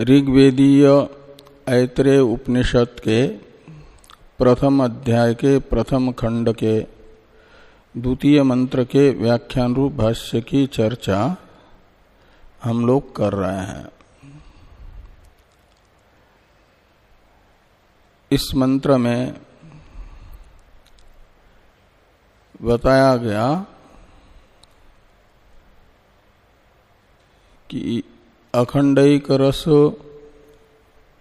ऋग्वेदीय ऐत्रेय उपनिषद के प्रथम अध्याय के प्रथम खंड के द्वितीय मंत्र के व्याख्यान रूप भाष्य की चर्चा हम लोग कर रहे हैं। इस मंत्र में बताया गया कि अखंडिक रस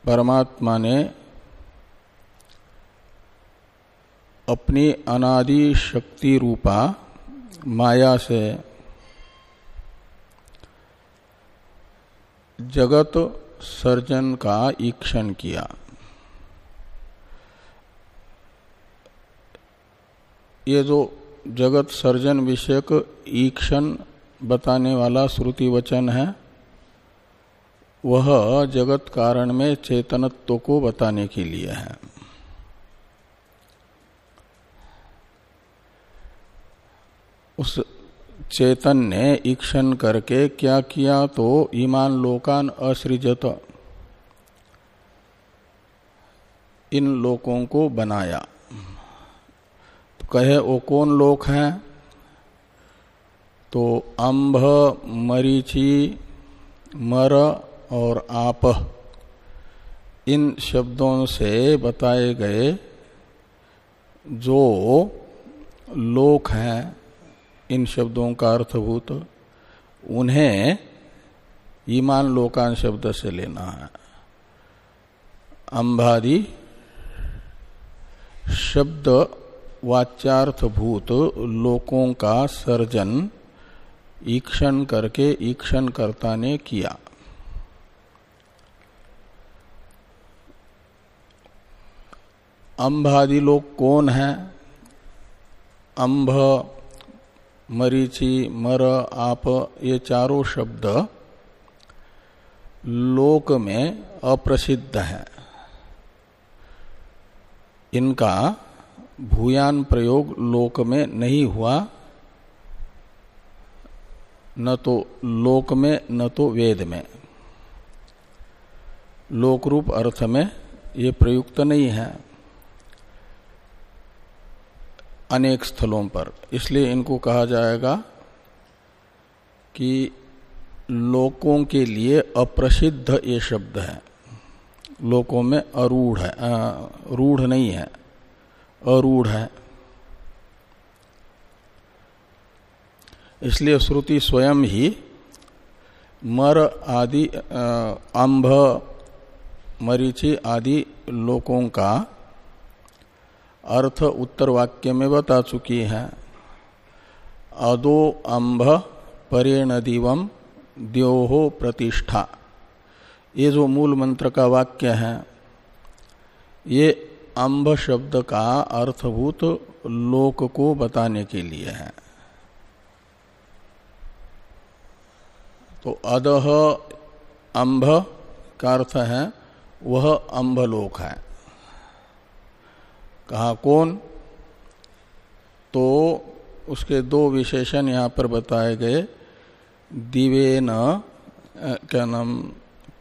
परमात्मा ने अपनी अनादि शक्ति रूपा माया से जगत सर्जन का ईक्षण किया। ये जो जगत सर्जन विषयक ईक्षण बताने वाला श्रुति वचन है वह जगत कारण में चेतनत्व को बताने के लिए है। उस चेतन ने ईक्षण करके क्या किया तो ईमान लोकान असृजत। इन लोकों को बनाया। तो कहे वो कौन लोक हैं? तो अंभ, मरीचि, मर और आप इन शब्दों से बताए गए जो लोक हैं, इन शब्दों का अर्थभूत, उन्हें ईमान लोकान शब्द से लेना है। अंबादी शब्द वाच्यार्थभूत लोकों का सर्जन, ईक्षण करके ईक्षण कर्ता ने किया। अंबादि लोग कौन है? अंभ, मरीचि, मर, आप, ये चारों शब्द लोक में अप्रसिद्ध है। इनका भूयान प्रयोग लोक में नहीं हुआ। न तो लोक में, न तो वेद में। लोक रूप अर्थ में ये प्रयुक्त नहीं है। अनेक स्थलों पर। इसलिए इनको कहा जाएगा कि लोकों के लिए अप्रसिद्ध ये शब्द है। लोकों में अरूढ़ है रूढ़ नहीं है, अरूढ़ है। इसलिए श्रुति स्वयं ही मर आदि अंभ, मरीचि आदि लोकों का अर्थ उत्तर वाक्य में बता चुकी है। अदो अंभ परेण दिवम द्योहो प्रतिष्ठा। ये जो मूल मंत्र का वाक्य है, ये अंभ शब्द का अर्थभूत लोक को बताने के लिए है। तो अदह अंभ का अर्थ है, वह अंभलोक है। कहा, कौन? तो उसके दो विशेषण यहाँ पर बताए गए। दिवे न क्या नाम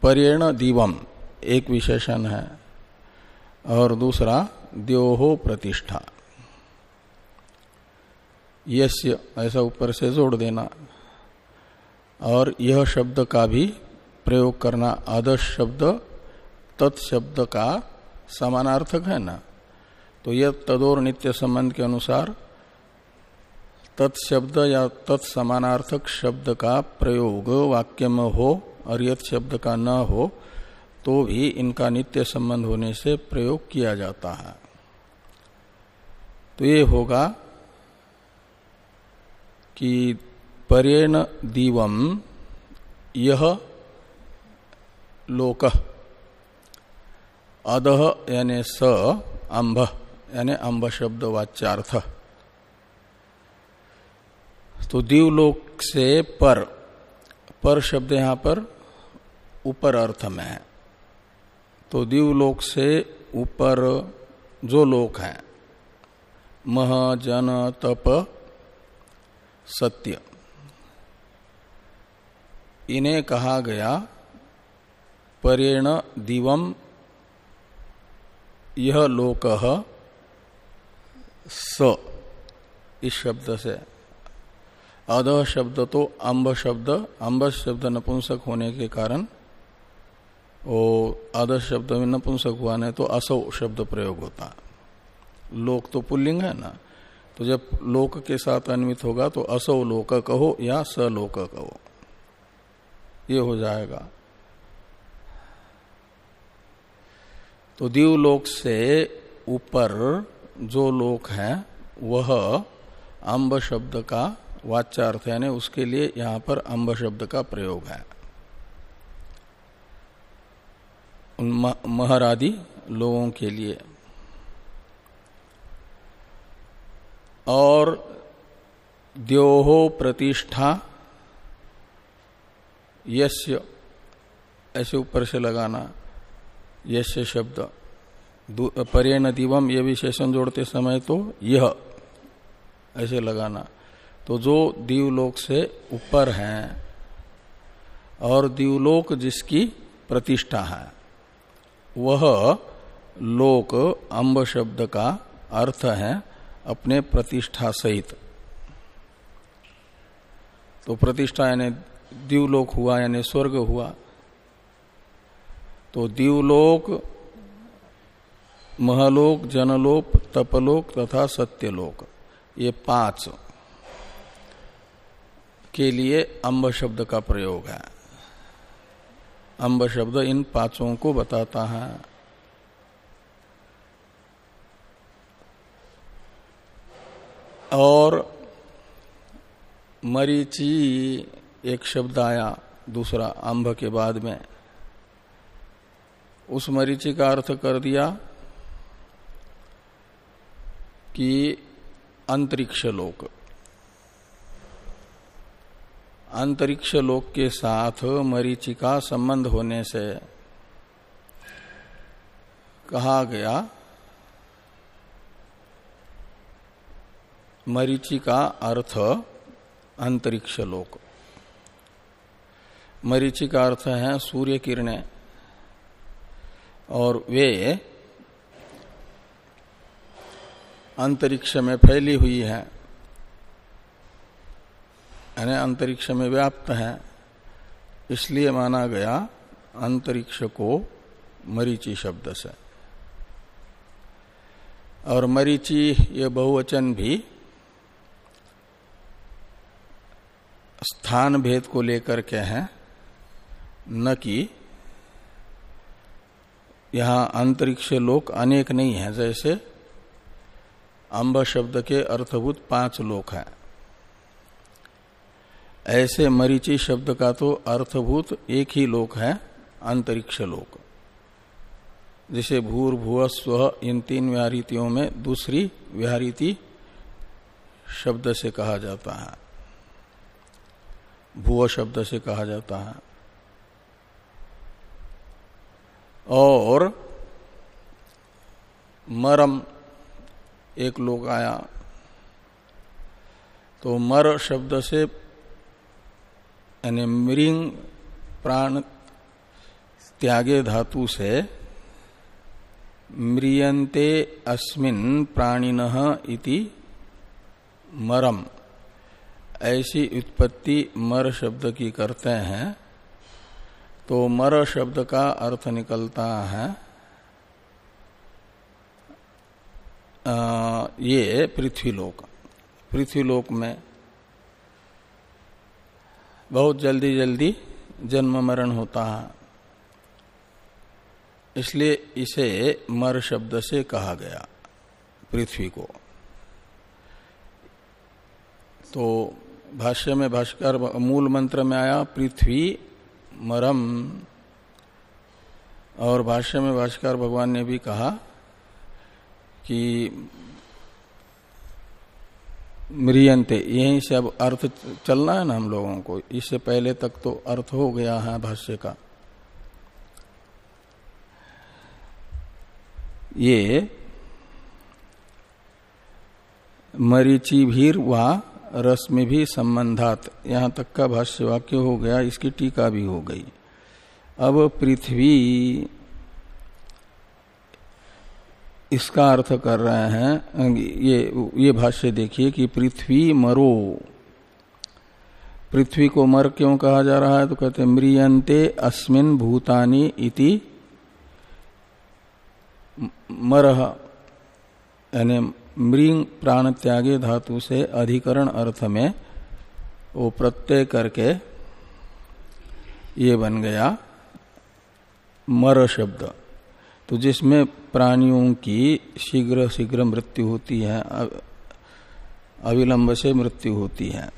पर्यण दिवम, एक विशेषण है। और दूसरा, द्योहो प्रतिष्ठा। यस्य, ऐसा ऊपर से जोड़ देना। और यह शब्द का भी प्रयोग करना, आदर्श शब्द तत्शब्द का समानार्थक है ना। तो यह तदोर नित्य संबंध के अनुसार तत्शब्द या तत्समानार्थक शब्द का प्रयोग वाक्य में हो और यथ शब्द का न हो तो भी इनका नित्य संबंध होने से प्रयोग किया जाता है। तो ये होगा कि परेण दीवम यह लोक अदह यानी स, अंभ। यानी अंब शब्द वाच्यार्थ तो दीवलोक से पर पर शब्द यहाँ पर ऊपर अर्थ में है। तो दीवलोक से ऊपर जो लोक है, मह, जन, तप, सत्य। इन्हें कहा गया परेण दिवम, यह लोक स, इस शब्द से। अध शब्द तो अम्ब शब्द अम्ब शब्द नपुंसक होने के कारण वो अध शब्द में नपुंसक हुआ, नहीं तो असौ शब्द प्रयोग होता। लोक तो पुल्लिंग है ना तो जब लोक के साथ अन्वित होगा तो असौ लोक कहो या स लोक कहो। ये हो जाएगा। तो दीवलोक से ऊपर जो लोक है, वह अम्ब शब्द का वाच्यार्थ यानी उसके लिए यहाँ पर अम्ब शब्द का प्रयोग है। उन महर आदि लोगों के लिए। और द्योहो प्रतिष्ठा, यस्य, ऐसे ऊपर से लगाना यश शब्द। पर्यन दिवम, ये विशेषण जोड़ते समय तो यह, ऐसे लगाना। तो जो दीवलोक से ऊपर है, और दीवलोक जिसकी प्रतिष्ठा है, वह लोक अम्ब शब्द का अर्थ है अपने प्रतिष्ठा सहित। तो प्रतिष्ठा यानी दीवलोक हुआ, यानी स्वर्ग हुआ। तो दीवलोक महलोक जनलोक तपलोक तथा सत्यलोक। ये पाँच के लिए अम्ब शब्द का प्रयोग है। अम्ब शब्द इन पाँचों को बताता है। और मरीची एक शब्द आया दूसरा अम्ब के बाद में। उस मरीची का अर्थ कर दिया कि अंतरिक्ष लोक। अंतरिक्ष लोक के साथ मरीचि का संबंध होने से कहा गया, मरीचि का अर्थ अंतरिक्ष लोक। मरीचि का अर्थ है सूर्य किरणें और वे अंतरिक्ष में फैली हुई है। यानी अंतरिक्ष में व्याप्त है। इसलिए माना गया अंतरिक्ष को मरीचि शब्द से। और मरीचि ये बहुवचन भी स्थान भेद को लेकर के हैं, न कि यहाँ अंतरिक्ष लोक अनेक नहीं है, जैसे अंब शब्द के अर्थभूत पाँच लोक हैं। ऐसे मरीचि शब्द का तो अर्थभूत एक ही लोक है, अंतरिक्ष लोक। जिसे भूर भुव स्व इन तीन व्याहृतियों में दूसरी व्याहृति शब्द से कहा जाता है। भूव शब्द से कहा जाता है। और मरम एक लोग आया। तो मर शब्द से यानी मृंग प्राण त्यागे धातु से म्रियंते अस्मिन प्राणिन इति मरम। ऐसी उत्पत्ति मर शब्द की करते हैं। तो मर शब्द का अर्थ निकलता है आ, ये पृथ्वीलोक। पृथ्वीलोक में बहुत जल्दी जल्दी जन्म मरण होता है। इसलिए इसे मर शब्द से कहा गया, पृथ्वी को। तो भाष्य में भाष्कर मूल मंत्र में आया, पृथ्वी मरम। और भाष्य में भाष्कर भगवान ने भी कहा कि मृियंते, यहीं से अब अर्थ चलना है ना हम लोगों को। इससे पहले तक तो अर्थ हो गया है भाष्य का। ये मरीचि भीर व रश्मि भी संबंधात। यहाँ तक का भाष्य वाक्य हो गया, इसकी टीका भी हो गई। अब पृथ्वी इसका अर्थ कर रहे हैं, ये ये भाष्य देखिए कि पृथ्वी मरो। पृथ्वी को मर क्यों कहा जा रहा है? तो कहते म्रियंते अस्मिन भूतानी इति मरह। यानी मृंग प्राण त्यागे धातु से अधिकरण अर्थ में वो प्रत्यय करके ये बन गया मर शब्द। तो जिसमें प्राणियों की शीघ्र शीघ्र मृत्यु होती है अविलंब से मृत्यु होती है।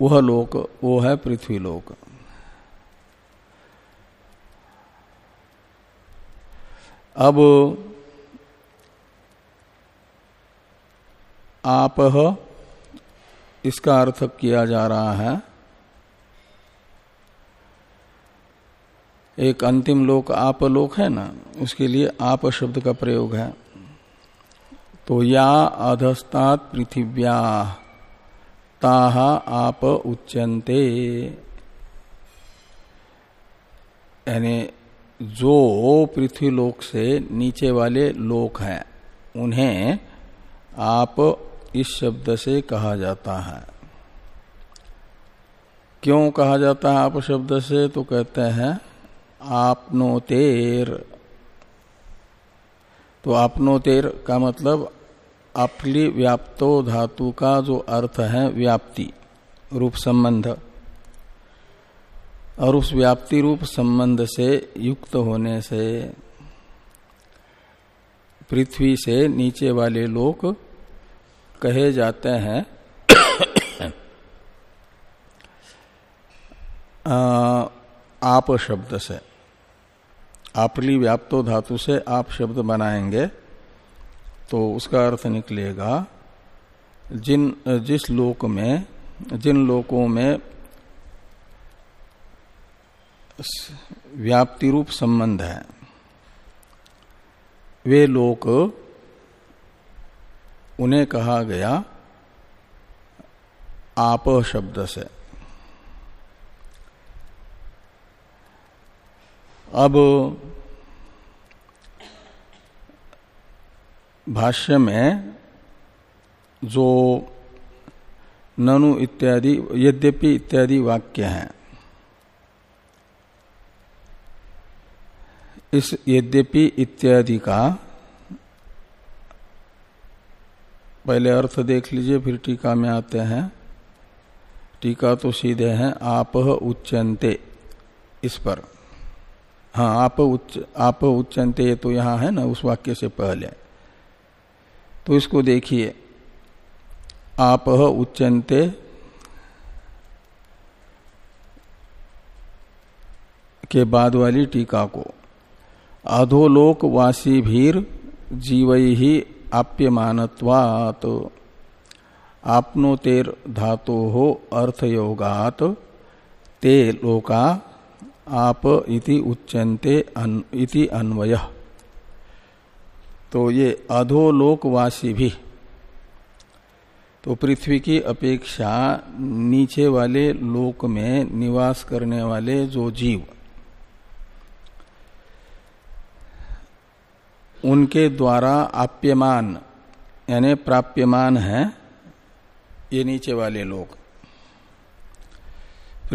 वह लोक, वो है पृथ्वी लोक। अब आप इसका अर्थ किया जा रहा है एक अंतिम लोक आप लोक है ना, उसके लिए आप शब्द का प्रयोग है। तो या अधस्तात पृथिव्या, ताहा आप उच्चनते यानी जो पृथ्वी लोक से नीचे वाले लोक हैं, उन्हें आप इस शब्द से कहा जाता है। क्यों कहा जाता है आप शब्द से? तो कहते हैं आपनोतेर तो आपनोतेर का मतलब अपली व्याप्तो धातु का जो अर्थ है व्याप्ति, रूप संबंध। और उस व्याप्ति रूप संबंध से युक्त होने से पृथ्वी से नीचे वाले लोग कहे जाते हैं। आप शब्द से। आपली व्याप्तो धातु से आप शब्द बनाएँगे तो उसका अर्थ निकलेगा, जिन, जिस लोक में, जिन लोकों में व्याप्ति रूप संबंध है, वे लोक, उन्हें कहा गया, आप शब्द से। अब भाष्य में जो ननु इत्यादि, यद्यपि इत्यादि वाक्य हैं, इस यद्यपि इत्यादि का पहले अर्थ देख लीजिए, फिर टीका में आते हैं। टीका तो सीधे हैं, आप उच्चनते इस पर। हाँ आप उच्च, आप उच्चनते तो यहाँ है ना, उस वाक्य से पहले। तो इसको देखिए। आप उच्चनते, के बाद वाली टीका को। अधोलोक वासी भीर जीव ही आप्यमानत्वात्। आपनोतेर धातो हो अर्थयोगात। ते लोका आप इति उच्चनते इति अन्वय। तो ये अधोलोकवासी भी तो पृथ्वी की अपेक्षा नीचे वाले लोक में निवास करने वाले जो जीव, उनके द्वारा आप्यमान, यानी प्राप्यमान है, ये नीचे वाले लोग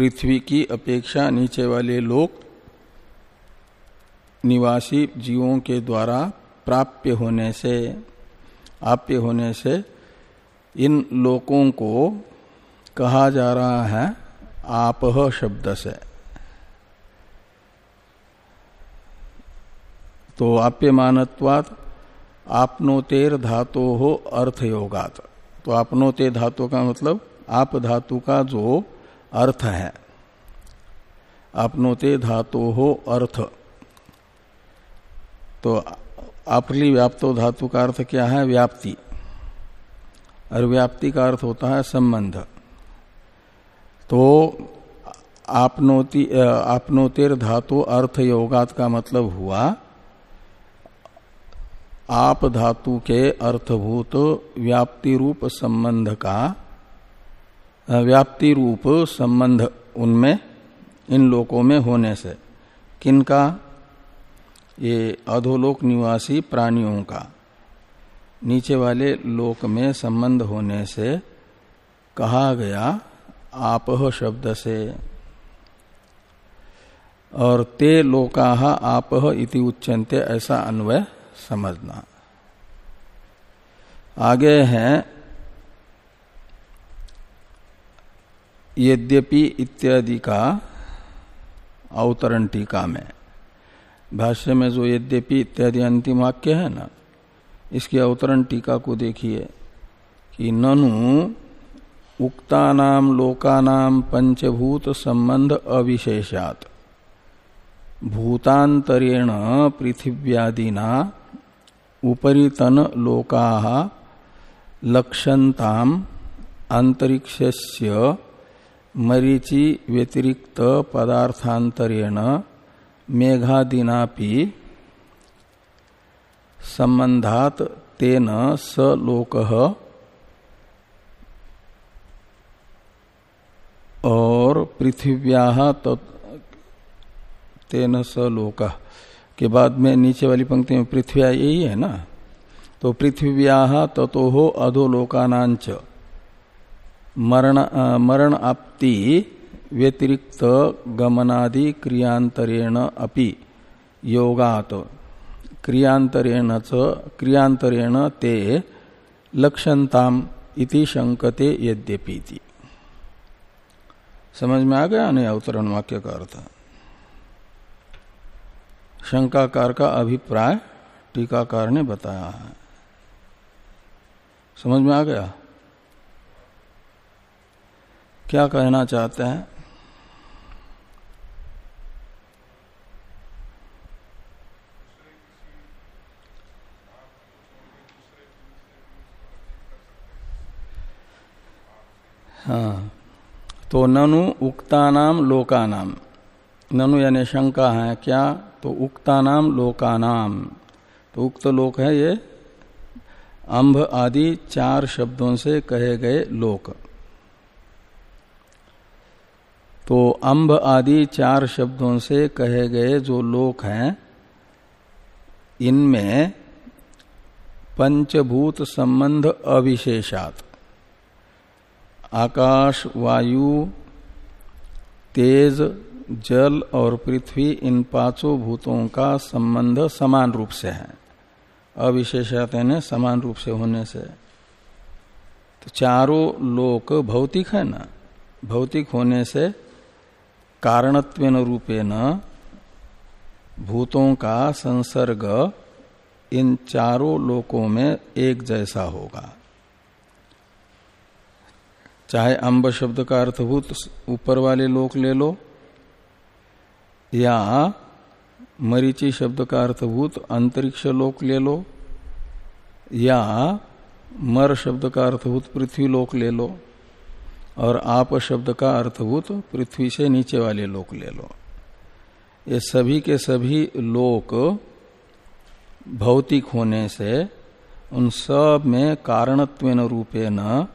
पृथ्वी की अपेक्षा नीचे वाले लोग निवासी जीवों के द्वारा प्राप्य होने से, आप्य होने से इन लोकों को कहा जा रहा है आप शब्द से। तो आप्यमानत्वात आपनोतेर धातो हो अर्थ योगात तो आपनोते धातु का मतलब आप धातु का जो अर्थ है। आपनोते धातु हो अर्थ। तो आपली व्याप्तो धातु का अर्थ क्या है? व्याप्ति। और व्याप्ति का अर्थ होता है संबंध। तो आपनोती आपनोतेर धातु अर्थ योगात का मतलब हुआ, आप धातु के अर्थभूत व्याप्ति रूप संबंध का व्याप्ति रूप संबंध उनमें, इन लोकों में होने से। किनका? ये अधोलोक निवासी प्राणियों का। नीचे वाले लोक में संबंध होने से कहा गया आपह शब्द से। और ते लोका आपह इति उच्चनते ऐसा अन्वय समझना। आगे है यद्यपि इत्यादि का अवतरण टीका में। भाष्य में जो यद्यपि इत्यादि अंतिम वाक्य है ना, इसकी अवतरण टीका को देखिए कि ननु उक्तानाम लोकानाम पंचभूत संबंध अविशेषात। भूतांतरेण पृथिव्यादिना उपरितन लोका लक्षंताम अंतरिक्षस्य मरीचि व्यतिरिक्त पदार्थांतरेण मेघादिनापि संबंधात तेन स लोक और पृथिव्या तेन स लोक। के बाद में नीचे वाली पंक्ति में पृथ्वी यही है ना? तो पृथिव्या ततो हो अधोलोकानाच मरण मरण आपति व्यतिरिक्त गमनादि क्रियांतरेण अपि योगात। क्रियांतरेण च क्रियांतरेण ते लक्षणताम इति शंकते यद्यपि समझ में आ गया नहीं अवतरण वाक्य का अर्थ? शंकाकार का अभिप्राय टीकाकार ने बताया है। समझ में आ गया? क्या कहना चाहते हैं? हाँ। तो ननु उक्तानाम लोकानाम। ननु यानी शंका है, क्या? तो उक्तानाम लोकानाम। तो उक्त लोक है ये? अंभ आदि चार शब्दों से कहे गए लोक। तो अंब आदि चार शब्दों से कहे गए जो लोक हैं, इनमें पंचभूत संबंध अविशेषात। आकाश, वायु, तेज, जल और पृथ्वी, इन पाँचों भूतों का संबंध समान रूप से है। अविशेषात यानी समान रूप से होने से। तो चारों लोक भौतिक है ना? भौतिक होने से कारणत्वेन रूपेण भूतों का संसर्ग इन चारों लोकों में एक जैसा होगा। चाहे अंब शब्द का अर्थभूत ऊपर वाले लोक ले लो, या मरीची शब्द का अर्थभूत अंतरिक्ष लोक ले लो, या मर शब्द का अर्थभूत पृथ्वी लोक ले लो और आप शब्द का अर्थभूत पृथ्वी से नीचे वाले लोक ले लो। ये सभी के सभी लोक भौतिक होने से उन सब में कारणत्व रूपे न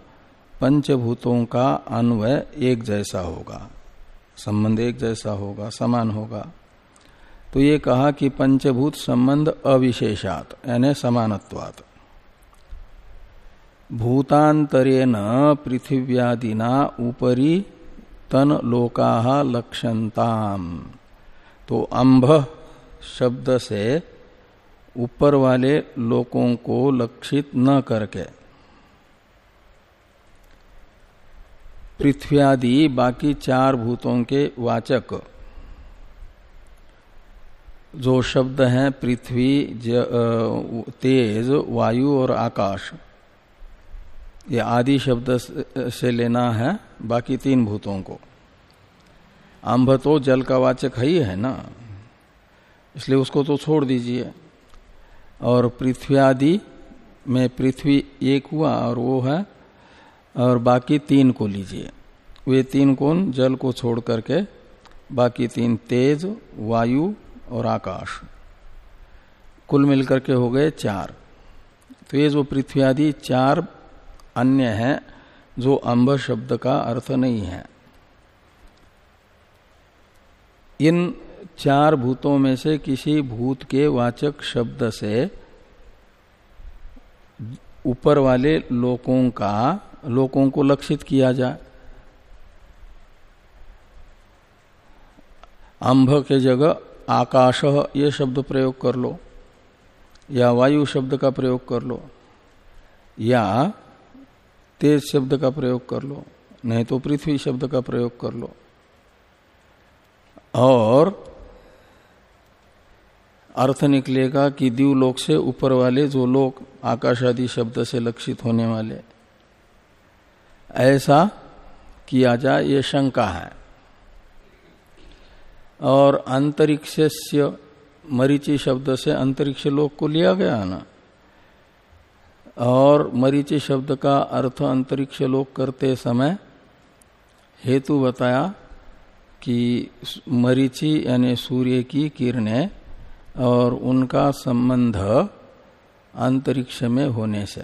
पंचभूतों का अन्वय एक जैसा होगा, संबंध एक जैसा होगा, समान होगा। तो ये कहा कि पंचभूत संबंध अविशेषात, यानी समानत्वात। भूतांतरेण पृथिव्यादिना ऊपरी तन लोका लक्षणताम तो अंभ शब्द से ऊपर वाले लोकों को लक्षित न करके। पृथ्व्यादि बाकी चार भूतों के वाचक। जो शब्द हैं पृथ्वी तेज, वायु और आकाश। ये आदि शब्द से लेना है बाकी तीन भूतों को। आंभ तो जल का वाचक है ही है ना? इसलिए उसको तो छोड़ दीजिए। और पृथ्वी आदि में पृथ्वी एक हुआ और वो है, और बाकी तीन को लीजिए। वे तीन कौन? जल को छोड़ करके बाकी तीन तेज, वायु और आकाश। कुल मिलकर के हो गए चार। तो ये जो पृथ्वी आदि चार अन्य है, जो अंब शब्द का अर्थ नहीं है। इन चार भूतों में से किसी भूत के वाचक शब्द से ऊपर वाले लोकों का, लोकों को लक्षित किया जाए अंभ के जगह आकाश, ये शब्द प्रयोग कर लो, या वायु शब्द का प्रयोग कर लो, या तेज शब्द का प्रयोग कर लो, नहीं तो पृथ्वी शब्द का प्रयोग कर लो। और अर्थ निकलेगा कि दीवलोक से ऊपर वाले जो लोग आकाश आदि शब्द से लक्षित होने वाले। ऐसा किया जाए, ये शंका है। और अंतरिक्ष मरीचि शब्द से अंतरिक्ष लोक को लिया गया ना? और मरीचि शब्द का अर्थ अंतरिक्ष लोक करते समय हेतु बताया कि मरीचि यानी सूर्य की किरणें और उनका संबंध अंतरिक्ष में होने से,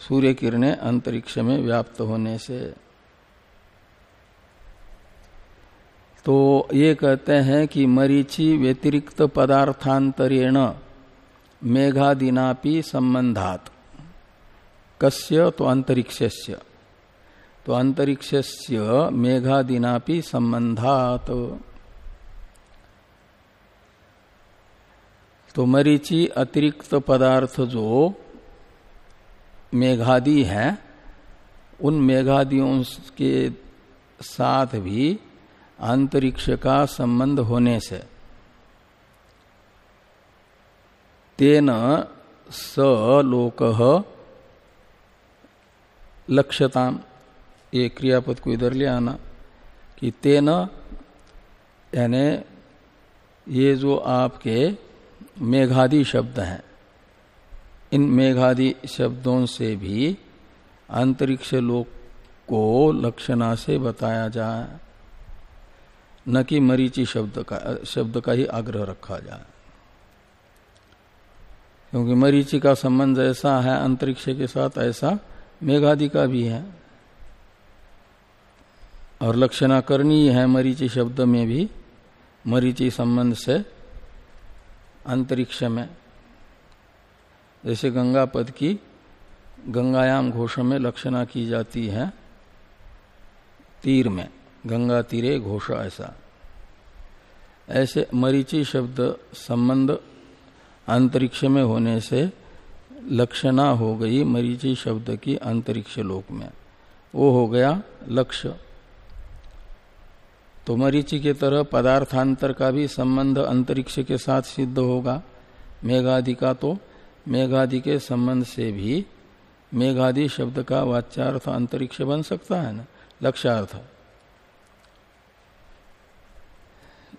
सूर्य किरणें अंतरिक्ष में व्याप्त होने से। तो ये कहते हैं कि मरीचि व्यतिरिक्त पदार्थांतरेण मेघादिनापि संबंधात कस्य तो अंतरिक्षस्य तो अंतरिक्षस्य मेघादिनापि संबंधात तो मरीचि अतिरिक्त पदार्थ जो मेघादि है, उन मेघादियों के साथ भी अंतरिक्ष का संबंध होने से। तेन स लोक लक्ष्यताम ये क्रियापद को इधर ले आना कि तेन, यानी ये जो आपके मेघादि शब्द हैं, इन मेघादि शब्दों से भी अंतरिक्ष लोक को लक्षणा से बताया जाए, न कि मरीचि शब्द का शब्द का ही आग्रह रखा जाए। क्योंकि मरीचि का संबंध ऐसा है, अंतरिक्ष के साथ ऐसा, मेघादि का भी है। और लक्षणा करनी है मरीचि शब्द में भी, मरीचि संबंध से अंतरिक्ष में। जैसे गंगा पद की गंगायाम घोष में लक्षणा की जाती है, तीर में, गंगा तीरे घोष ऐसा। ऐसे मरीची शब्द संबंध अंतरिक्ष में होने से लक्षणा हो गई मरीची शब्द की अंतरिक्ष लोक में। वो हो गया लक्ष्य। तो मरीची के तरह पदार्थांतर का भी संबंध अंतरिक्ष के साथ सिद्ध होगा। मेघादि का तो मेघादि के संबंध से भी मेघादि शब्द का वाच्यार्थ अंतरिक्ष बन सकता है ना? लक्ष्यार्थ।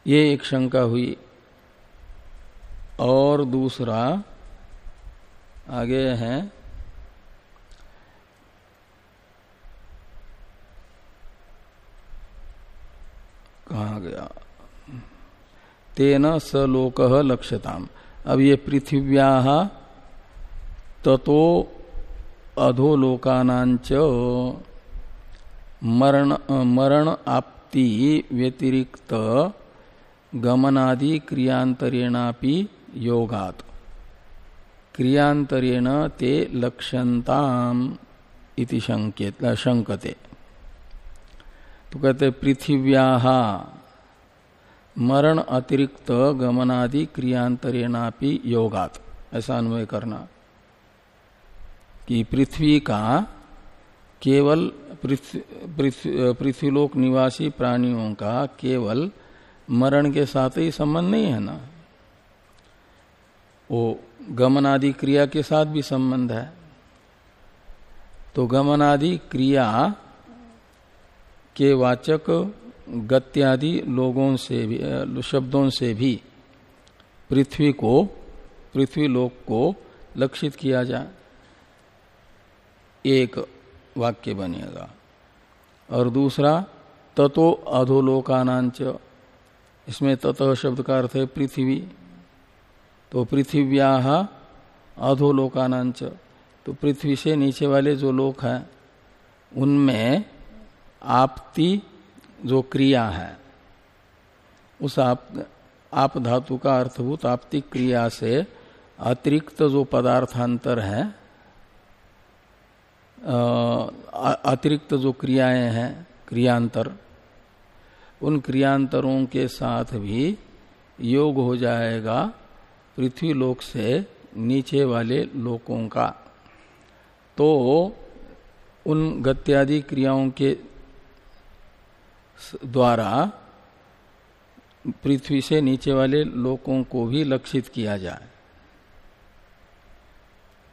ये एक शंका हुई। और दूसरा आगे है कहा गया। तेन लोक लक्ष्यताम अब ये पृथिव्या ततो अधोलोकानाच मरण मरण आपति व्यतिरिक्त गमनादि क्रियांतरेणापि योगात। क्रियांतरेण ते लक्ष्यंताम इति शंकते तो कहते पृथिव्या मरण अतिरिक्त गमनादि क्रियांतरेणापि योगात। ऐसा अन्वय करना। कि पृथ्वी का केवल पृथ्वीलोक निवासी प्राणियों का केवल मरण के साथ ही संबंध नहीं है ना? वो गमनादि क्रिया के साथ भी संबंध है। तो गमनादि क्रिया के वाचक गत्यादि लोगों से भी शब्दों से भी पृथ्वी को, पृथ्वी लोक को लक्षित किया जाए एक वाक्य बनेगा। और दूसरा, ततो अधोलोकानांच, इसमें ततः शब्द का अर्थ है पृथ्वी। तो पृथिव्या अधोलोकानांच तो पृथ्वी से नीचे वाले जो लोक हैं, उनमें आपती जो क्रिया है, उस आप आप धातु का अर्थभूत आपतिक क्रिया से अतिरिक्त जो पदार्थांतर है अतिरिक्त जो क्रियाएँ हैं, क्रियांतर, उन क्रियांतरों के साथ भी योग हो जाएगा पृथ्वी लोक से नीचे वाले लोकों का। तो उन गत्यादि क्रियाओं के द्वारा पृथ्वी से नीचे वाले लोकों को भी लक्षित किया जाए।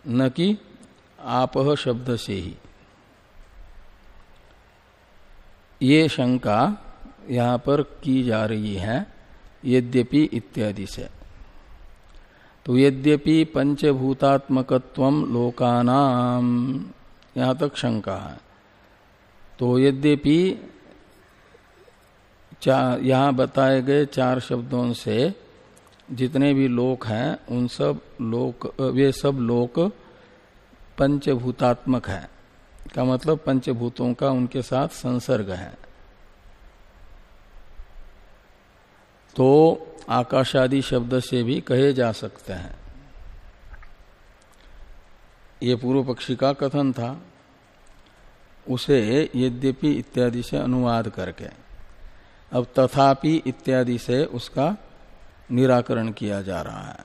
न कि आप शब्द से ही। ये शंका यहाँ पर की जा रही है, यद्यपि इत्यादि से। तो यद्यपि पंचभूतात्मकत्व लोकानाम। यहाँ तक शंका है। तो यद्यपि यहाँ बताए गए चार शब्दों से जितने भी लोक हैं, उन सब लोक, वे सब लोक पंचभूतात्मक है। का मतलब पंचभूतों का उनके साथ संसर्ग है। तो आकाशादि शब्द से भी कहे जा सकते हैं। ये पूर्व पक्षी का कथन था। उसे यद्यपि इत्यादि से अनुवाद करके, अब तथापि इत्यादि से उसका निराकरण किया जा रहा है।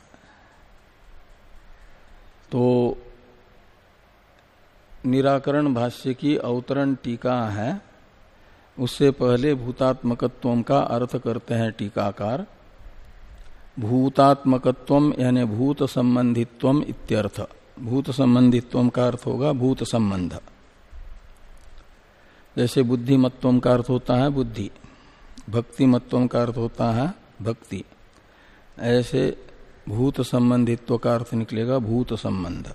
तो निराकरण भाष्य की अवतरण टीका है। उससे पहले भूतात्मकत्व का अर्थ करते हैं टीकाकार। भूतात्मकत्व यानी भूत संबंधित्व इत्यर्थ। भूत संबंधित्व का अर्थ होगा भूत संबंध जैसे बुद्धिमत्व का अर्थ होता है बुद्धि, भक्तिमत्व का अर्थ होता है भक्ति। ऐसे भूत संबंधित्व का अर्थ निकलेगा भूत संबंध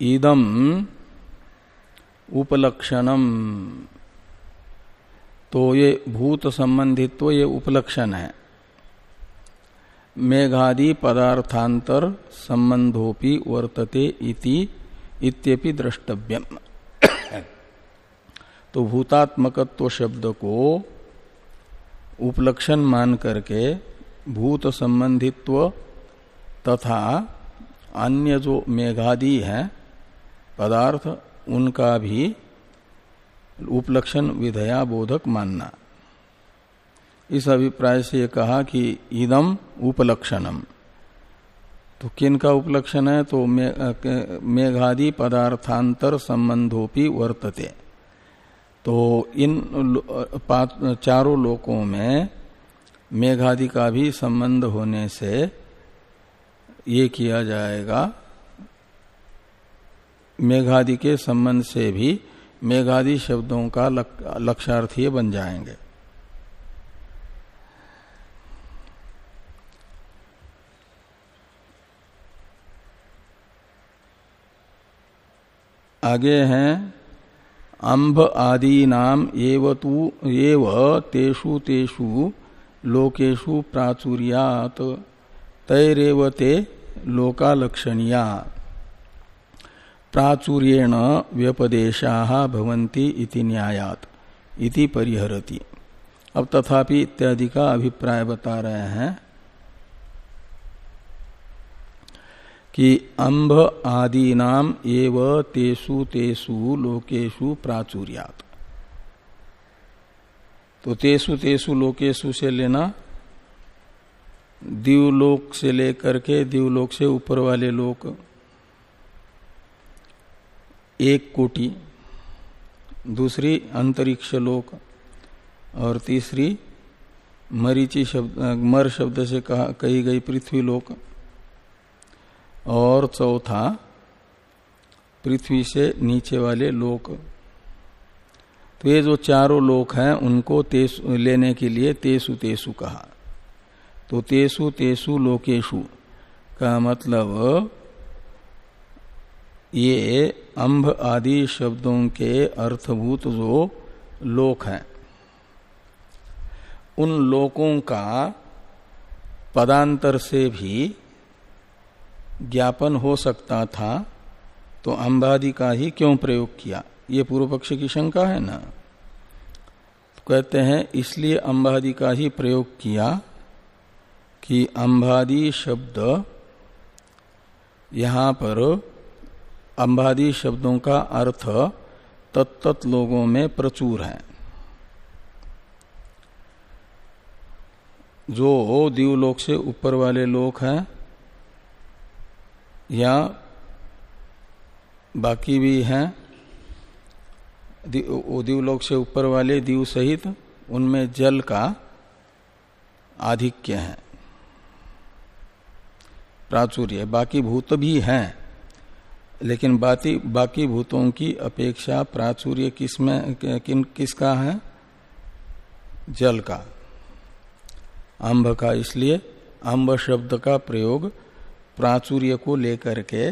इदम उपलक्षणम। तो ये भूत संबंधित तो ये उपलक्षण है। मेघादि पदार्थांतर संबंधोपि वर्तते इति, इत्यपि द्रष्टव्यम। तो भूतात्मकत्व शब्द को उपलक्षण मान करके भूत संबंधित्व तथा अन्य जो मेघादि है, पदार्थ, उनका भी उपलक्षण विधया बोधक मानना। इस अभिप्राय से ये कहा कि इदम उपलक्षणम। तो किन का उपलक्षण है? तो मेघादि पदार्थांतर संबंधोपि वर्तते। तो इन चारों लोकों में मेघादि का भी संबंध होने से ये किया जाएगा, मेघादि के संबंध से भी मेघादि शब्दों का लक्षार्थी बन जाएँगे। आगे हैं अंब आदि नाम एव तु, एव तेषु तेषु लोकेशु प्राचुर्यात तैरेवते लोकालक्षणिया प्राचुर्येण व्यपदेशा इति न्यायात, इति परिहरति। अब तथापि इत्यादि का अभिप्राय बता रहे हैं कि अंब आदि नाम एव तेसु तेसु लोकेशु प्राचुर्यात। तो तेसु तेसु लोकेशु से लेना, दीवलोक से लेकर के दीवलोक से ऊपर वाले लोक एक कोटि, दूसरी अंतरिक्ष लोक और तीसरी मरीचि शब्द, मर शब्द से कहा, कही गई पृथ्वी लोक और चौथा पृथ्वी से नीचे वाले लोक। तो ये जो चारों लोक हैं, उनको तेसु, लेने के लिए तेसु तेसु कहा। तो तेसु तेसु लोकेशु का मतलब ये अंभ आदि शब्दों के अर्थभूत जो लोक हैं, उन लोकों का पदांतर से भी ज्ञापन हो सकता था तो अंबादि का ही क्यों प्रयोग किया? ये पूर्व पक्ष की शंका है ना? तो कहते हैं, इसलिए अंबादि का ही प्रयोग किया कि अंबादि शब्द यहाँ पर अंबादि शब्दों का अर्थ तत्त लोगों में प्रचुर है। जो दीवलोक से ऊपर वाले लोग हैं या बाकी भी हैं दीवलोक से ऊपर वाले दीव सहित उनमें जल का आधिक्य है। प्राचुर्य, बाकी भूत भी हैं। लेकिन बाकी बाकी भूतों की अपेक्षा प्राचुर्य किसमें किन किसका है? जल का। अम्ब का इसलिए अम्ब शब्द का प्रयोग प्राचुर्य को लेकर के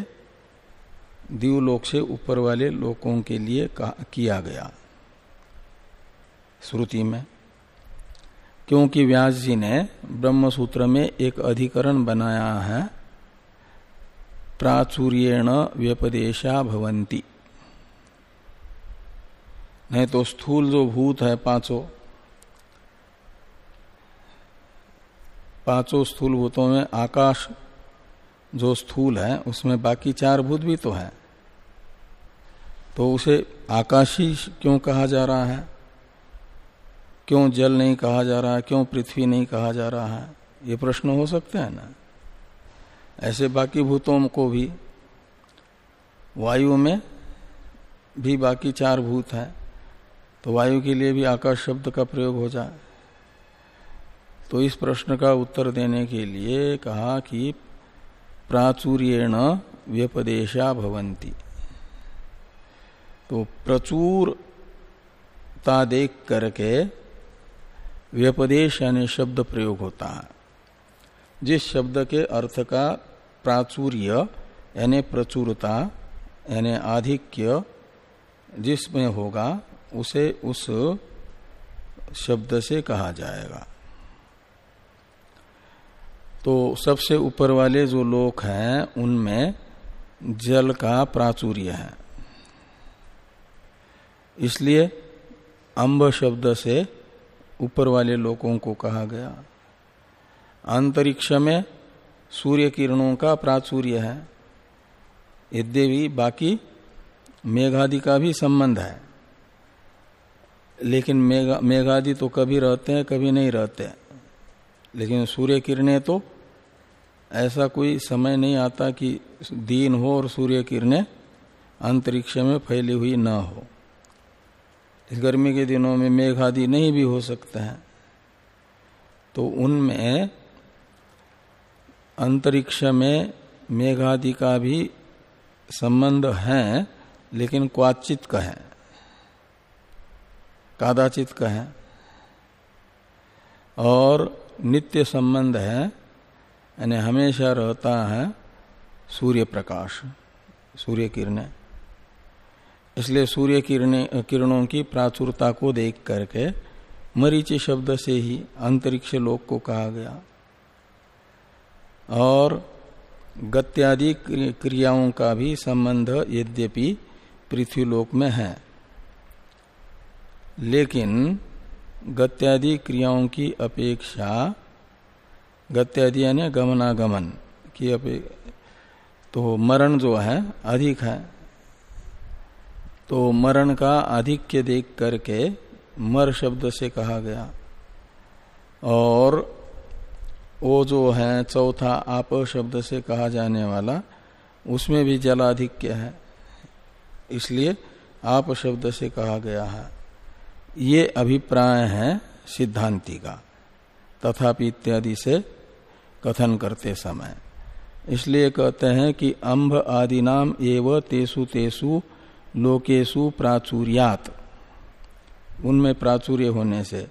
दीवलोक से ऊपर वाले लोगों के लिए किया गया। श्रुति में, क्योंकि व्यास जी ने ब्रह्म सूत्र में एक अधिकरण बनाया है प्राचुर्येण व्यपदेशा भवंती नहीं तो स्थूल जो भूत है पाँचों पाँचों स्थूल भूतों में आकाश जो स्थूल है, उसमें बाकी चार भूत भी तो है। तो उसे आकाशी क्यों कहा जा रहा है? क्यों जल नहीं कहा जा रहा है? क्यों पृथ्वी नहीं कहा जा रहा है? ये प्रश्न हो सकते हैं ना? ऐसे बाकी भूतों को भी, वायु में भी बाकी चार भूत है तो वायु के लिए भी आकाश शब्द का प्रयोग हो जाए तो इस प्रश्न का उत्तर देने के लिए कहा कि प्राचुर्येण व्यपदेशा भवंती तो प्रचुरता देख करके व्यपदेश यानी शब्द प्रयोग होता है। जिस शब्द के अर्थ का प्राचुर्य, यानी प्रचुरता, यानी आधिक्य जिसमें होगा, उसे उस शब्द से कहा जाएगा। तो सबसे ऊपर वाले जो लोक हैं, उनमें जल का प्राचुर्य है। इसलिए अंब शब्द से ऊपर वाले लोगों को कहा गया। अंतरिक्ष में सूर्य किरणों का प्राचुर्य है। यद्यपि बाकी मेघादि का भी संबंध है। लेकिन मेघा, मेघादि तो कभी रहते हैं, कभी नहीं रहते हैं। लेकिन सूर्य किरणें तो ऐसा कोई समय नहीं आता कि दिन हो और सूर्य किरणें अंतरिक्ष में फैली हुई न हो। इस गर्मी के दिनों में मेघ आदि नहीं भी हो सकते हैं। तो उनमें अंतरिक्ष में मेघादि का भी संबंध है, लेकिन क्वाचित का है कादाचित का है और नित्य संबंध है, यानी हमेशा रहता है सूर्य प्रकाश, सूर्य किरणें। इसलिए सूर्य किरणें, किरणों की प्राचुरता को देख करके मरीचि शब्द से ही अंतरिक्ष लोक को कहा गया। और गत्यादि क्रियाओं का भी संबंध यद्यपि पृथ्वीलोक में है। लेकिन गत्यादि क्रियाओं की अपेक्षा, गत्यादि यानी गमनागमन की अपे तो मरण जो है, अधिक है। तो मरण का आधिक्य देख करके मर शब्द से कहा गया। और वो जो है, चौथा आप शब्द से कहा जाने वाला, उसमें भी जलाधिक्य है। इसलिए आप शब्द से कहा गया है। ये अभिप्राय है सिद्धांति का, तथापि इत्यादि से कथन करते समय। इसलिए कहते हैं कि अंब आदि नाम एव तेसु तेसु लोकेशु प्राचुर्यात। उनमें प्राचुर्य होने से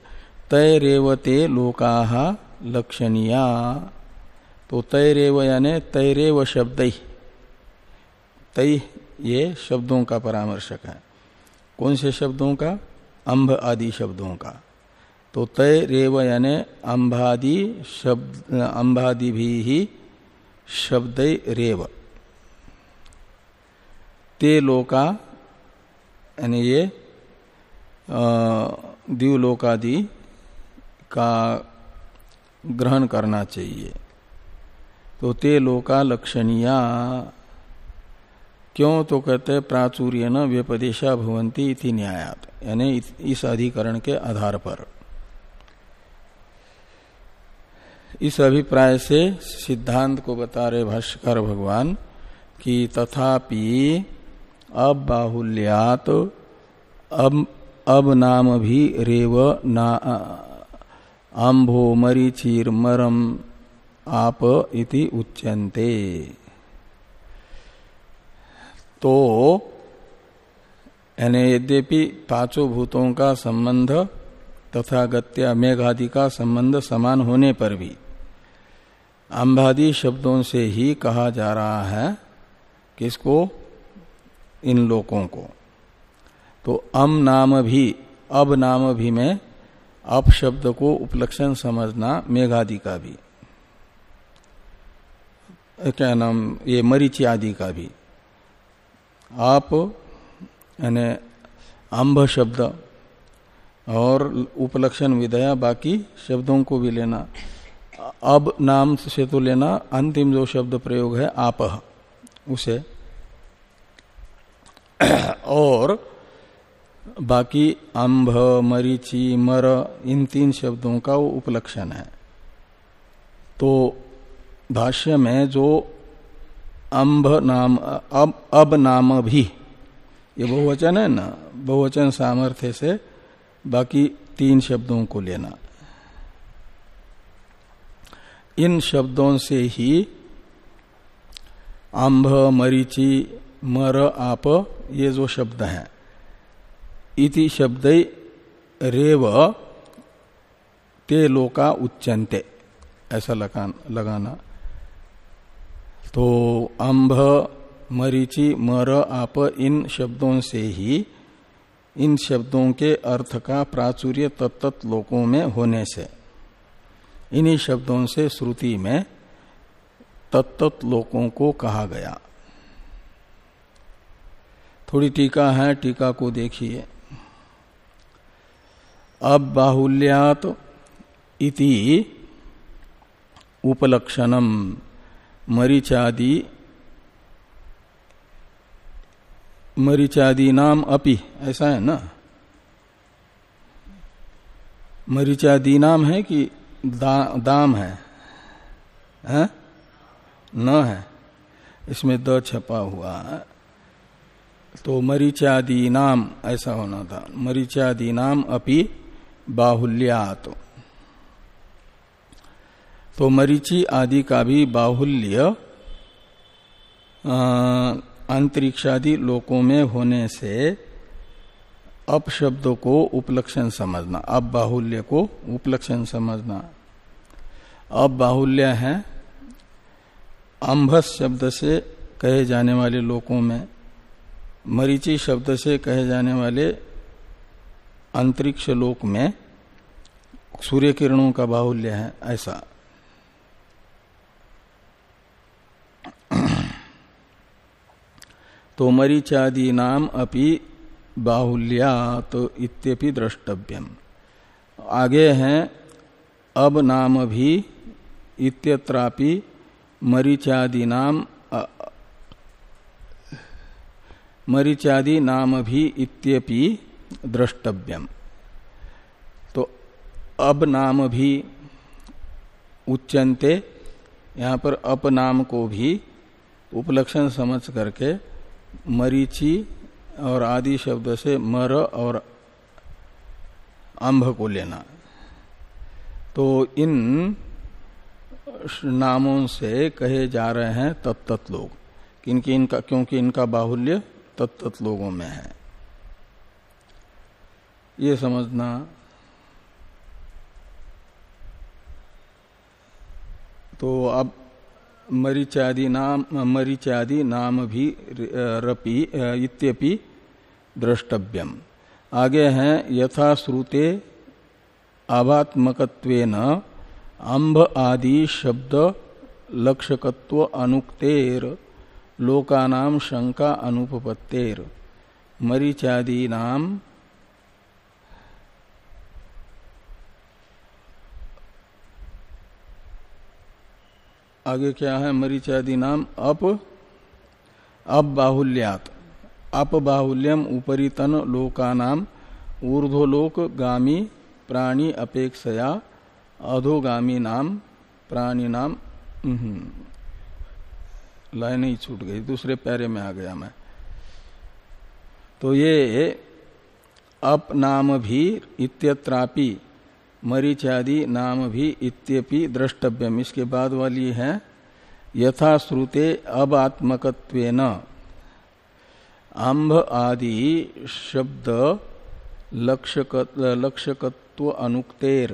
तय रेवते लोका लक्षणीया। तो तय रेव यानी तयरेव शब्द। ही तय ये शब्दों का परामर्शक है। कौन से शब्दों का? अंब आदि शब्दों का। तो तय रेव यानी अंबादि शब्द अंबादि भी ही शब्द रेव। ते लोका, यानी ये द्व्यूलोकादि का ग्रहण करना चाहिए। तो ते लोका लक्षणीया क्यों तो कहते प्राचुर्य न व्यपदेशा भवंती इति न्यायात, यानी इस अधिकरण के आधार पर। इस अभिप्राय से सिद्धांत को बता रहे भाष्यकार भगवान कि तथापि अब बाहुल्यात अब अब नाम भी रेव ना आम्भो मरीचिर मरम आप इति उच्यन्ते। तो यानी यद्यपि पाँचों भूतों का संबंध तथा गत्या मेघादि का संबंध समान होने पर भी आम्बादी शब्दों से ही कहा जा रहा है किसको? इन लोगों को। तो अम नाम भी, अब नाम भी में अप शब्द को उपलक्षण समझना मेघादि का भी। क्या नाम? ये मरीचि आदि का भी। आप, यानी अम्भ शब्द और उपलक्षण विधया बाकी शब्दों को भी लेना। अब नाम से तो लेना, अंतिम जो शब्द प्रयोग है आप उसे। और बाकी अंभ, मरीची, मर, इन तीन शब्दों का वो उपलक्षण है। तो भाष्य में जो अंभ नाम, अब अब नाम भी, ये बहुवचन है ना? बहुवचन सामर्थ्य से बाकी तीन शब्दों को लेना। इन शब्दों से ही आंभ मरीची, मर, आप, ये जो शब्द हैं। इति शब्द रेव ते लोका उच्चनते ऐसा लगाना। तो अंभ, मरीचि, मर, आप इन शब्दों से ही, इन शब्दों के अर्थ का प्राचुर्य तत्त लोकों में होने से, इन्हीं शब्दों से श्रुति में तत्त लोकों को कहा गया। थोड़ी टीका है, टीका को देखिए। अब बाहुल्यात इति उपलक्षणम मरीचादि मरीचादि नाम अपि ऐसा है ना? मरीचादि नाम है कि दा, दाम है, है? न है। इसमें द छपा हुआ। है तो मरीचादि नाम ऐसा होना था। मरीचादि नाम अपि बाहुल्यात। तो मरीचि आदि का भी बाहुल्य अंतरिक्षादि लोकों में होने से अप शब्द को उपलक्षण समझना, अब बाहुल्य को उपलक्षण समझना। अब बाहुल्य है, अंभस शब्द से कहे जाने वाले लोकों में, मरीचि शब्द से कहे जाने वाले अंतरिक्ष लोक में सूर्य किरणों का बाहुल्य है, ऐसा। तो मरीचादि नाम अपि बाहुल्यात इत्यपि द्रष्टव्यम। आगे हैं, अब नाम भी इत्यत्रापि मरीचादि नाम मरीचादि नाम भी इत्यपि द्रष्टव्यम। तो अब नाम भी उच्चनते यहाँ पर अपनाम को भी उपलक्षण समझ करके मरीचि और आदि शब्द से मर और अंभ को लेना। तो इन नामों से कहे जा रहे हैं तत्त लोग किनकी इनका, क्योंकि इनका बाहुल्य तत्त लोगों में है। ये समझना। तो अब मरीचादि नाम मरीचादि नाम भी रपि इत्यपि द्रष्टव्यम। आगे हैं, यथा श्रुते आभात्मकत्वेन अंब आदि शब्द लक्षकत्व अनुक्तेर लोकानाम शंका अनुपपत्तेर। मरीचादि आगे क्या है? मरीचादि नाम अप अब बाहुल्यात अप बाहुल्यम उपरीतन लोकानाम, ऊर्ध्वलोक गामी प्राणी अपेक्षया, अधोगामी नाम प्राणी नाम लाइन ही छूट गई, दूसरे पैरे में आ गया मैं। तो ये अप नाम भी इत्यत्रापि मरीचादि नाम भी इत्यपि द्रष्टव्यम। इसके बाद वाली है यथा श्रुते अब आत्मकत्वेन आंभ आदि शब्द लक्षकत्व अनुक्तेर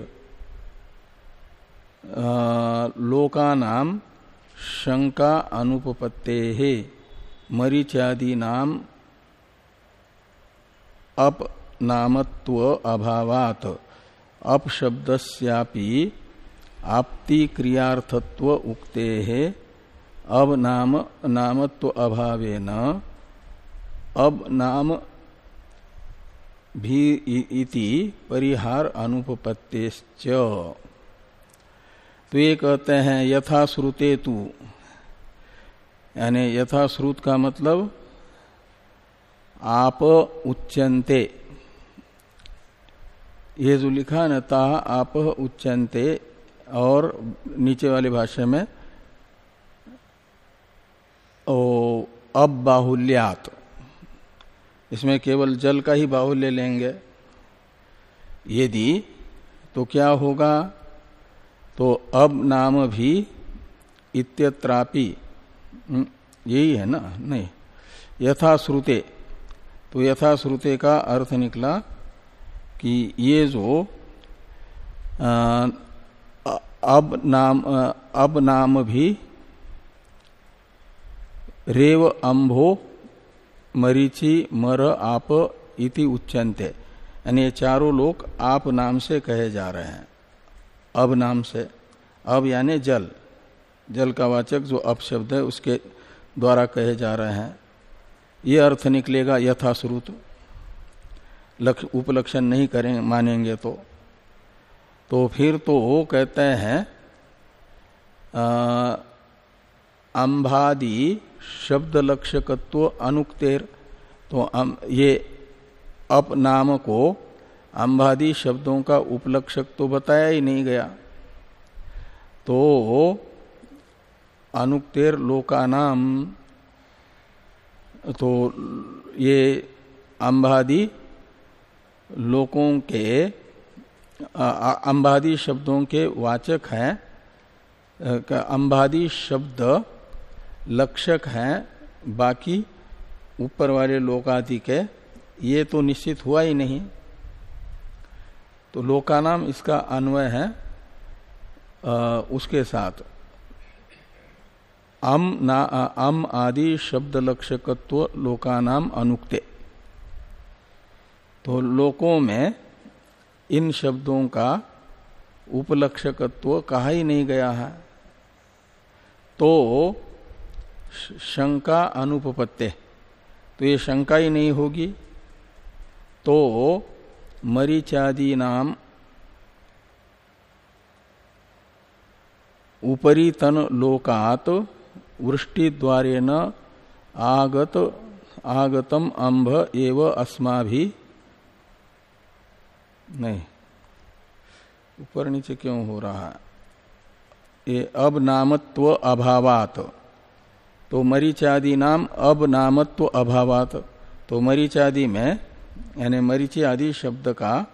लोकानाम शंका अनुपपत्ते। मरीचादि नाम अप नामत्व अभावात। अप शब्दस्यापि आपति क्रियार्थत्व उक्ते है अब नाम नामत्व अभावे न अब नाम भी इति परिहार अनुपत्तेश्च तो ये कहते हैं यथा श्रुते तु। यानी यथा श्रुत का मतलब आप उच्चनते ये जो लिखा न ता आप उच्चनते और नीचे वाले भाषा में ओ अब बाहुल्यात। इसमें केवल जल का ही बाहुल्य लेंगे। यदि तो क्या होगा? तो अब नाम भी इत्यत्रापि। हम्म, यही है ना? नहीं। यथा श्रुते तो यथा श्रुते का अर्थ निकला कि ये जो अब नाम अब नाम भी रेव अंभो मरीचि मर आप इति उच्चनते यानी ये चारों लोग आप नाम से कहे जा रहे हैं। अब नाम से। अब यानी जल। जल का वाचक जो अब शब्द है, उसके द्वारा कहे जा रहे हैं। ये अर्थ निकलेगा यथाश्रुत। उपलक्षण नहीं करें मानेंगे तो। तो फिर तो वो कहते हैं अंबादि शब्द लक्षकत्व अनुक्तेर। तो अम, ये अप नाम को अंबादि शब्दों का उपलक्षक तो बताया ही नहीं गया। तो अनुक्तेर लोकानाम तो ये अंबादि लोकों के अंबादि शब्दों के वाचक हैं अंबादि शब्द लक्षक हैं बाकी ऊपर वाले लोकादि के ये तो निश्चित हुआ ही नहीं। तो लोकानाम इसका अन्वय है आ, उसके साथ। अम ना अम आदि शब्द लक्षकत्व लोकानाम अनुक्ते। तो लोकों में इन शब्दों का उपलक्षकत्व कहा ही नहीं गया है। तो शंका अनुपपत्ते। तो ये शंका ही नहीं होगी। तो मरीचादी नाम उपरी तन लोकात वृष्टि द्वारे न आगत, आगतम अंभ एव अस्मा भी नहीं। ऊपर नीचे क्यों हो रहा? है ये अब नामत्व अभावात। तो मरीचादि नाम अब नामत्व अभावात। तो मरीचादि में, यानी मरीचि आदि शब्द का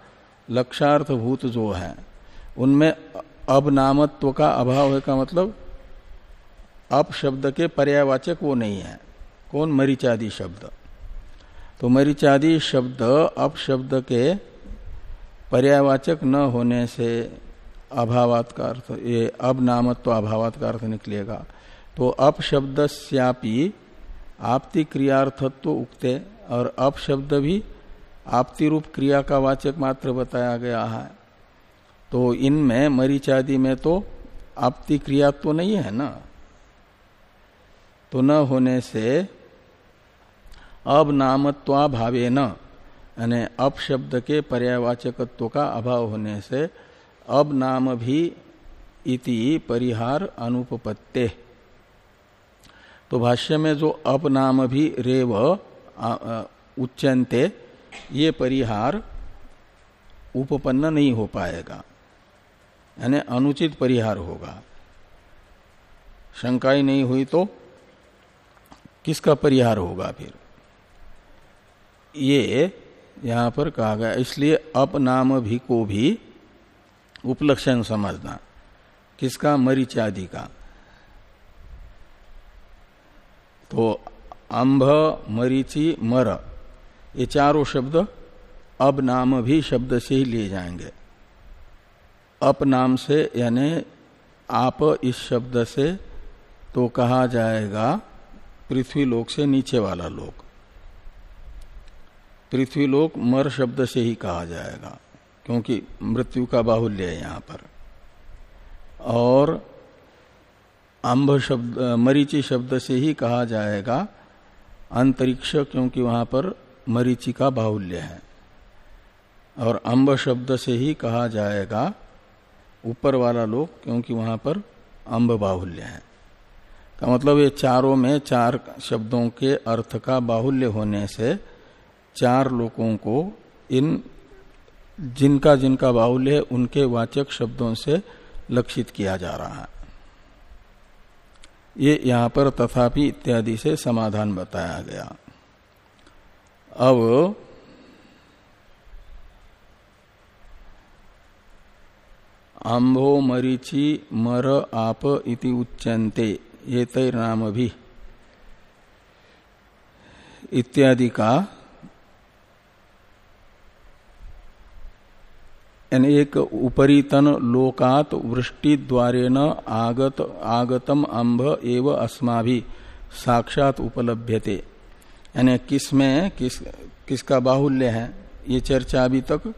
लक्षार्थ भूत जो है, उनमें अब नामत्व का अभाव है का मतलब? अप शब्द के पर्यावाचक वो नहीं है। कौन? मरीचादि शब्द। तो मरीचादि शब्द अप शब्द के पर्यावाचक न होने से अभावात का अर्थ, ये अब नामत्व अभावात का अर्थ निकलेगा। तो अप शब्द श्यापी आपति क्रियार्थत्व तो उगते और अप शब्द भी आपती रूप क्रिया का वाचक मात्र बताया गया है। तो इनमें मरीचादि में तो आपती क्रिया तो नहीं है ना? तो न होने से अब नामत्वा भावे न यानी अब शब्द के पर्यावाचकत्व का अभाव होने से अब नाम भी इति परिहार अनुपपत्ते। तो भाष्य में जो अप नाम भी रेव उच्चनते ये परिहार उपपन्न नहीं हो पाएगा। यानी अनुचित परिहार होगा। शंका ही नहीं हुई तो किसका परिहार होगा फिर? ये यहाँ पर कहा गया, इसलिए अप नाम भी को भी उपलक्षण समझना। किसका? मरीचादि का। तो अंभ, मरीचि, मर, ये चारों शब्द अब नाम भी शब्द से ही लिए जाएँगे। अप नाम से यानी आप इस शब्द से तो कहा जाएगा पृथ्वी लोक से नीचे वाला लोक। पृथ्वी लोक मर शब्द से ही कहा जाएगा, क्योंकि मृत्यु का बाहुल्य है यहाँ पर। और अंब शब्द, मरीचि शब्द से ही कहा जाएगा, अंतरिक्ष, क्योंकि वहाँ पर मरीचि का बाहुल्य है। और अंब शब्द से ही कहा जाएगा, ऊपर वाला लोक, क्योंकि वहाँ पर अंब बाहुल्य है। का मतलब ये चारों में चार शब्दों के अर्थ का बाहुल्य होने से चार लोगों को इन जिनका जिनका बाहुल्य है, उनके वाचक शब्दों से लक्षित किया जा रहा है। ये यहाँ पर तथापि इत्यादि से समाधान बताया गया। अब आंभो मरीचि मर आप इति उच्चनते ये तैर नाम भी। इत्यादि का यानी एक उपरीतन लोकात वृष्टि द्वारेण आगत, आगतम अंभ एव अस्मा भी साक्षात उपलभ्यते। यानी किसमें, किस, किसका बाहुल्य है, ये चर्चा अभी तक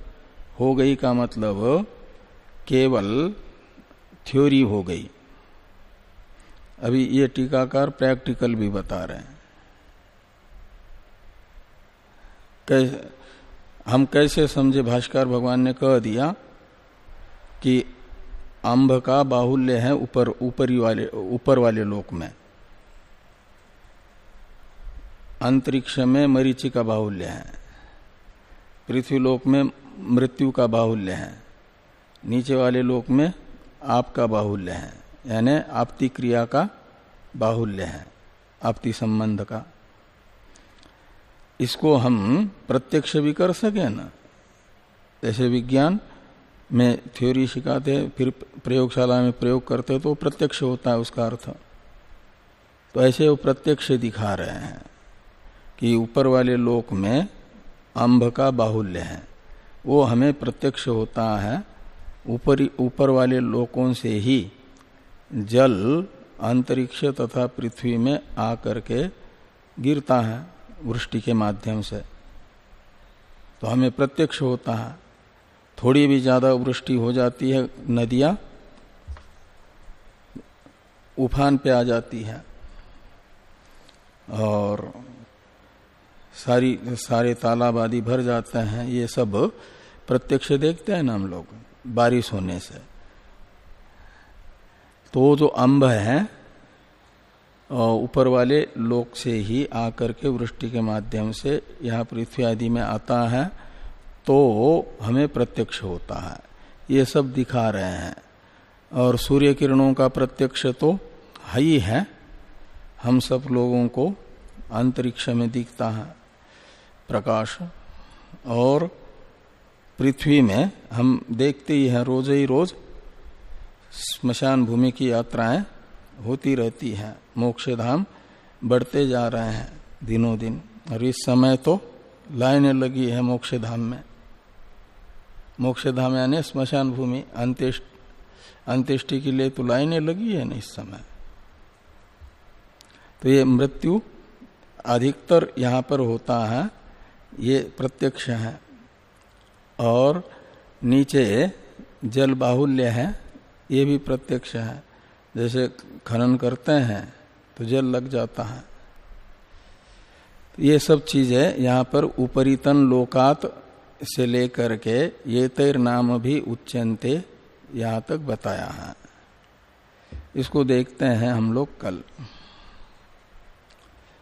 हो गई का मतलब केवल थ्योरी हो गई। अभी ये टीकाकार प्रैक्टिकल भी बता रहे हैं। हम कैसे समझे? भाष्कर भगवान ने कह दिया कि अंब का बाहुल्य है ऊपर, ऊपरी वाले, ऊपर वाले लोक में। अंतरिक्ष में मरीचि का बाहुल्य है। पृथ्वी लोक में मृत्यु का बाहुल्य है। नीचे वाले लोक में आपका बाहुल्य है। यानी आपती क्रिया का बाहुल्य है, आपती संबंध का। इसको हम प्रत्यक्ष भी कर सके ना। जैसे विज्ञान में थ्योरी सिखाते फिर प्रयोगशाला में प्रयोग करते तो प्रत्यक्ष होता है उसका अर्थ। तो ऐसे वो प्रत्यक्ष दिखा रहे हैं कि ऊपर वाले लोक में अंब का बाहुल्य है। वो हमें प्रत्यक्ष होता है, ऊपरी, ऊपर वाले लोकों से ही जल, अंतरिक्ष तथा पृथ्वी में आकर के गिरता है। वृष्टि के माध्यम से। तो हमें प्रत्यक्ष होता है। थोड़ी भी ज़्यादा वृष्टि हो जाती है, नदियाँ उफान पे आ जाती है। और सारी, सारे तालाब आदि भर जाते हैं। ये सब प्रत्यक्ष देखते हैं ना हम लोग, बारिश होने से। तो जो अम्ब है ऊपर वाले लोक से ही आकर के वृष्टि के माध्यम से यहाँ पृथ्वी आदि में आता है तो हमें प्रत्यक्ष होता है। ये सब दिखा रहे हैं। और सूर्य किरणों का प्रत्यक्ष तो है ही है। हम सब लोगों को अंतरिक्ष में दिखता है प्रकाश। और पृथ्वी में हम देखते ही हैं रोज ही रोज स्मशान भूमि की यात्राएँ होती रहती है। मोक्ष धाम बढ़ते जा रहे हैं दिनों दिन। और इस समय तो लाइनें लगी है मोक्ष धाम में। मोक्ष धाम यानी स्मशान भूमि, अंत्येष्ट के लिए तो लाइनें लगी है ना इस समय। तो ये मृत्यु अधिकतर यहाँ पर होता है, ये प्रत्यक्ष है। और नीचे जल बाहुल्य है, ये भी प्रत्यक्ष है। जैसे खनन करते हैं तो जल लग जाता है। ये सब चीज़ें यहाँ पर उपरीतन लोकात से लेकर के ये तैर नाम भी उच्चनते यहाँ तक बताया है। इसको देखते हैं हम लोग कल।